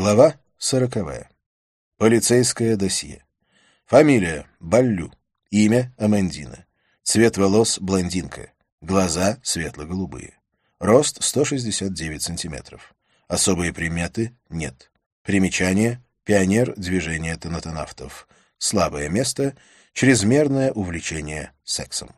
Глава сороковая. Полицейское досье. Фамилия — Баллю. Имя — Амандина. Цвет волос — блондинка. Глаза — светло-голубые. Рост — 169 сантиметров. Особые приметы — нет. Примечание — пионер движения тонатонавтов. Слабое место — чрезмерное увлечение сексом.